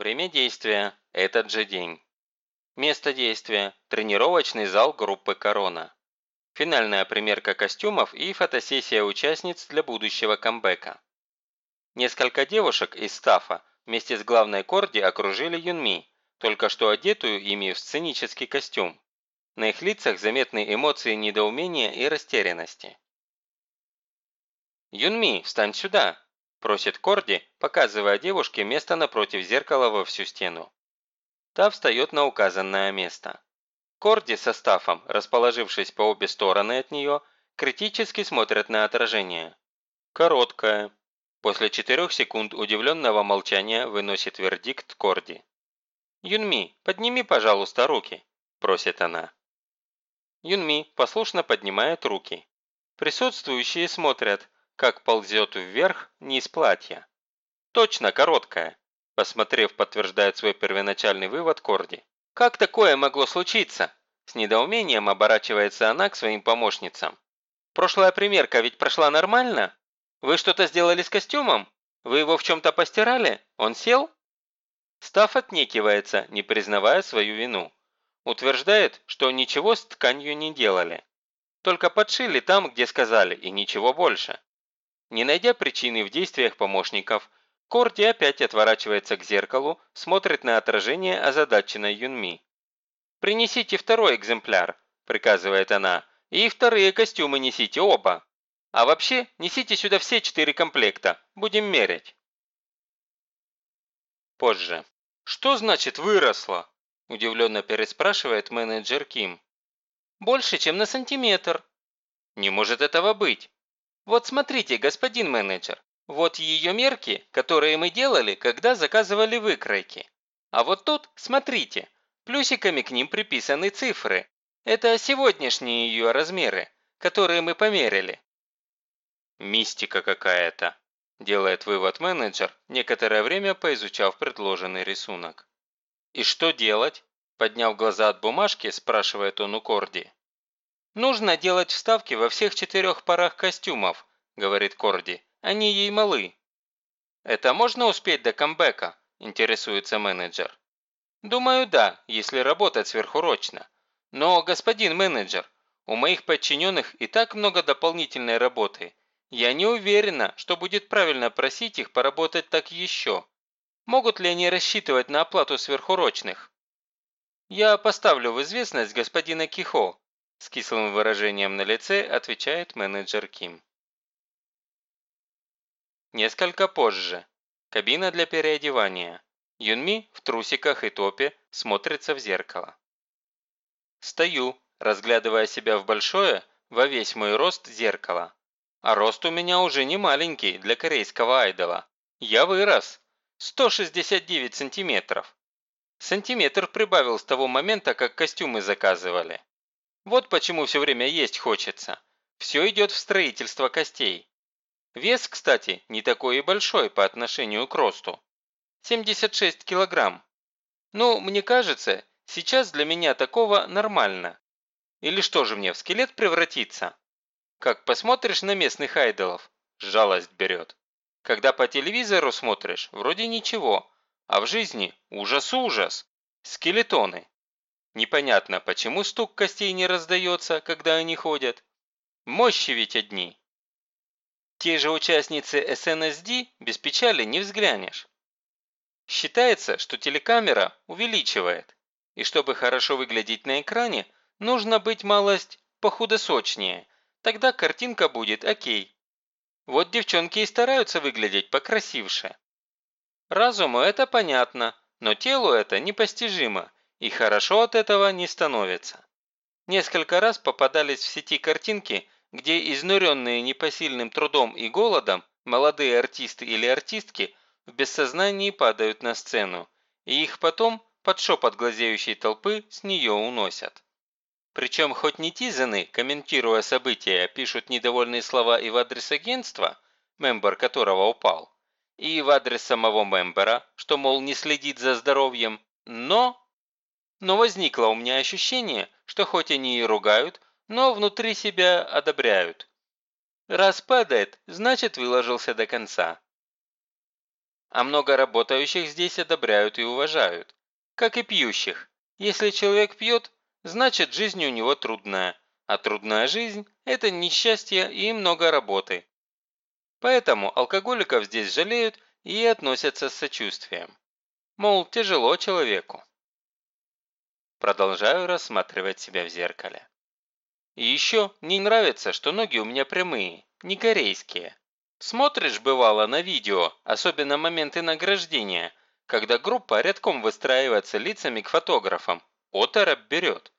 Время действия – этот же день. Место действия – тренировочный зал группы «Корона». Финальная примерка костюмов и фотосессия участниц для будущего камбэка. Несколько девушек из стафа вместе с главной Корди окружили Юнми, только что одетую ими в сценический костюм. На их лицах заметны эмоции недоумения и растерянности. «Юнми, встань сюда!» – просит Корди, показывая девушке место напротив зеркала во всю стену. Та встает на указанное место. Корди со Стафом, расположившись по обе стороны от нее, критически смотрят на отражение. Короткое. После четырех секунд удивленного молчания выносит вердикт Корди. «Юнми, подними, пожалуйста, руки», – просит она. Юнми послушно поднимает руки. Присутствующие смотрят, как ползет вверх низ платья. Точно короткая, посмотрев, подтверждает свой первоначальный вывод Корди. Как такое могло случиться? С недоумением оборачивается она к своим помощницам. Прошлая примерка ведь прошла нормально? Вы что-то сделали с костюмом? Вы его в чем-то постирали? Он сел? Став отнекивается, не признавая свою вину. Утверждает, что ничего с тканью не делали. Только подшили там, где сказали, и ничего больше. Не найдя причины в действиях помощников, Корди опять отворачивается к зеркалу, смотрит на отражение озадаченной Юнми. «Принесите второй экземпляр», – приказывает она, – «и вторые костюмы несите оба. А вообще, несите сюда все четыре комплекта, будем мерять». Позже. «Что значит выросла?» – удивленно переспрашивает менеджер Ким. «Больше, чем на сантиметр». «Не может этого быть. Вот смотрите, господин менеджер, вот ее мерки, которые мы делали, когда заказывали выкройки. А вот тут, смотрите, плюсиками к ним приписаны цифры. Это сегодняшние ее размеры, которые мы померили. Мистика какая-то, делает вывод менеджер, некоторое время поизучав предложенный рисунок. И что делать? Подняв глаза от бумажки, спрашивает он у Корди. «Нужно делать вставки во всех четырех парах костюмов», – говорит Корди. «Они ей малы». «Это можно успеть до камбэка?» – интересуется менеджер. «Думаю, да, если работать сверхурочно. Но, господин менеджер, у моих подчиненных и так много дополнительной работы. Я не уверена, что будет правильно просить их поработать так еще. Могут ли они рассчитывать на оплату сверхурочных?» «Я поставлю в известность господина Кихо», с кислым выражением на лице отвечает менеджер Ким. Несколько позже. Кабина для переодевания. Юнми в трусиках и топе смотрится в зеркало. Стою, разглядывая себя в большое, во весь мой рост зеркало. А рост у меня уже не маленький для корейского айдола. Я вырос. 169 сантиметров. Сантиметр прибавил с того момента, как костюмы заказывали. Вот почему все время есть хочется. Все идет в строительство костей. Вес, кстати, не такой и большой по отношению к росту. 76 килограмм. Ну, мне кажется, сейчас для меня такого нормально. Или что же мне, в скелет превратиться? Как посмотришь на местных айдолов, жалость берет. Когда по телевизору смотришь, вроде ничего, а в жизни ужас-ужас. Скелетоны. Непонятно, почему стук костей не раздается, когда они ходят. Мощи ведь одни. Те же участницы SNSD без печали не взглянешь. Считается, что телекамера увеличивает, и чтобы хорошо выглядеть на экране, нужно быть малость похудосочнее, тогда картинка будет окей. Вот девчонки и стараются выглядеть покрасивше. Разуму это понятно, но телу это непостижимо, и хорошо от этого не становится. Несколько раз попадались в сети картинки, где изнуренные непосильным трудом и голодом молодые артисты или артистки в бессознании падают на сцену, и их потом под шепот глазеющей толпы с нее уносят. Причем хоть не Тизаны, комментируя события, пишут недовольные слова и в адрес агентства, мембер которого упал, и в адрес самого мембера, что, мол, не следит за здоровьем, но но возникло у меня ощущение, что хоть они и ругают, но внутри себя одобряют. Раз падает, значит выложился до конца. А много работающих здесь одобряют и уважают. Как и пьющих. Если человек пьет, значит жизнь у него трудная. А трудная жизнь – это несчастье и много работы. Поэтому алкоголиков здесь жалеют и относятся с сочувствием. Мол, тяжело человеку. Продолжаю рассматривать себя в зеркале. И еще мне нравится, что ноги у меня прямые, не корейские. Смотришь, бывало, на видео, особенно моменты награждения, когда группа рядком выстраивается лицами к фотографам. Оторопь берет.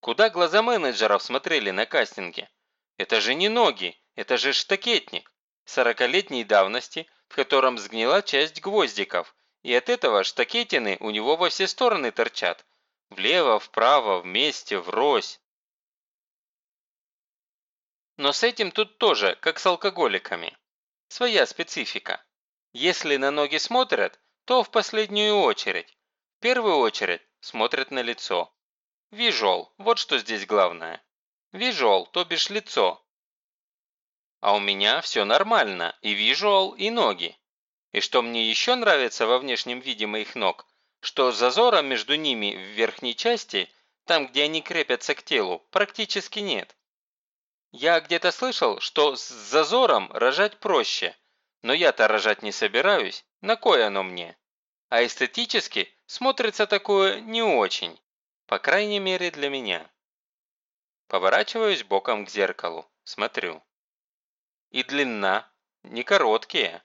Куда глаза менеджеров смотрели на кастинге? Это же не ноги, это же штакетник. Сорокалетней давности, в котором сгнила часть гвоздиков, и от этого штакетины у него во все стороны торчат. Влево, вправо, вместе, врозь. Но с этим тут тоже, как с алкоголиками. Своя специфика. Если на ноги смотрят, то в последнюю очередь. В первую очередь смотрят на лицо. Вижол, вот что здесь главное. Вижол, то бишь лицо. А у меня все нормально, и вижуал, и ноги. И что мне еще нравится во внешнем виде моих ног, что зазора между ними в верхней части, там, где они крепятся к телу, практически нет. Я где-то слышал, что с зазором рожать проще, но я-то рожать не собираюсь, на кое оно мне? А эстетически смотрится такое не очень, по крайней мере для меня. Поворачиваюсь боком к зеркалу, смотрю. И длина, не короткие.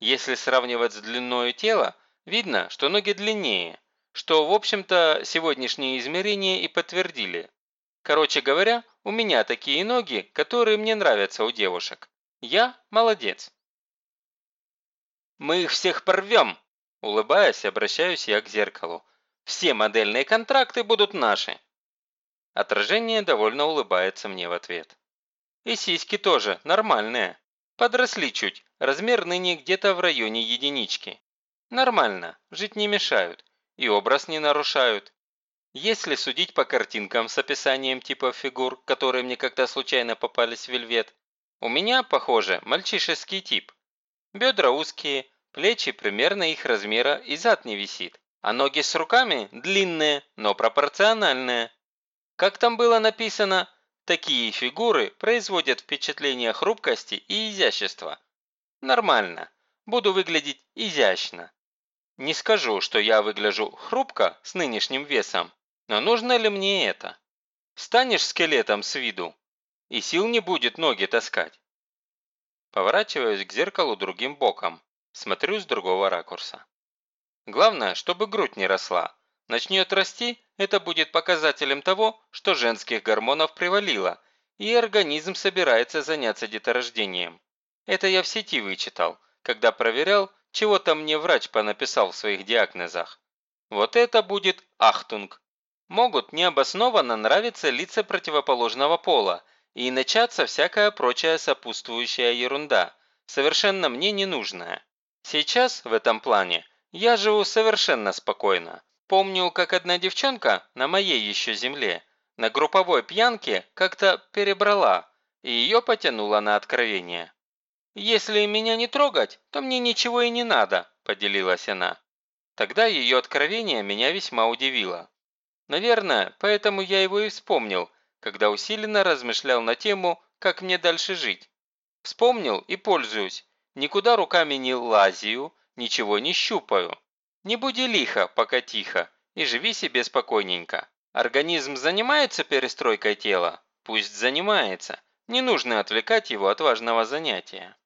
Если сравнивать с длиной тела, видно, что ноги длиннее, что, в общем-то, сегодняшние измерения и подтвердили. Короче говоря, у меня такие ноги, которые мне нравятся у девушек. Я молодец. «Мы их всех порвем!» Улыбаясь, обращаюсь я к зеркалу. «Все модельные контракты будут наши!» Отражение довольно улыбается мне в ответ. И сиськи тоже нормальные. Подросли чуть, размер ныне где-то в районе единички. Нормально, жить не мешают. И образ не нарушают. Если судить по картинкам с описанием типа фигур, которые мне как-то случайно попались в вельвет, у меня, похоже, мальчишеский тип. Бедра узкие, плечи примерно их размера и зад не висит. А ноги с руками длинные, но пропорциональные. Как там было написано, такие фигуры производят впечатление хрупкости и изящества. Нормально. Буду выглядеть изящно. Не скажу, что я выгляжу хрупко с нынешним весом, но нужно ли мне это? Станешь скелетом с виду, и сил не будет ноги таскать. Поворачиваюсь к зеркалу другим боком, смотрю с другого ракурса. Главное, чтобы грудь не росла. Начнет расти, это будет показателем того, что женских гормонов привалило, и организм собирается заняться деторождением. Это я в сети вычитал, когда проверял, чего там мне врач понаписал в своих диагнозах. Вот это будет ахтунг, могут необоснованно нравиться лица противоположного пола и начаться всякая прочая сопутствующая ерунда, совершенно мне ненужная. Сейчас, в этом плане, я живу совершенно спокойно. Помню, как одна девчонка на моей еще земле на групповой пьянке как-то перебрала, и ее потянуло на откровение. «Если меня не трогать, то мне ничего и не надо», – поделилась она. Тогда ее откровение меня весьма удивило. Наверное, поэтому я его и вспомнил, когда усиленно размышлял на тему, как мне дальше жить. Вспомнил и пользуюсь. Никуда руками не лазию, ничего не щупаю. Не буди лихо, пока тихо, и живи себе спокойненько. Организм занимается перестройкой тела? Пусть занимается. Не нужно отвлекать его от важного занятия.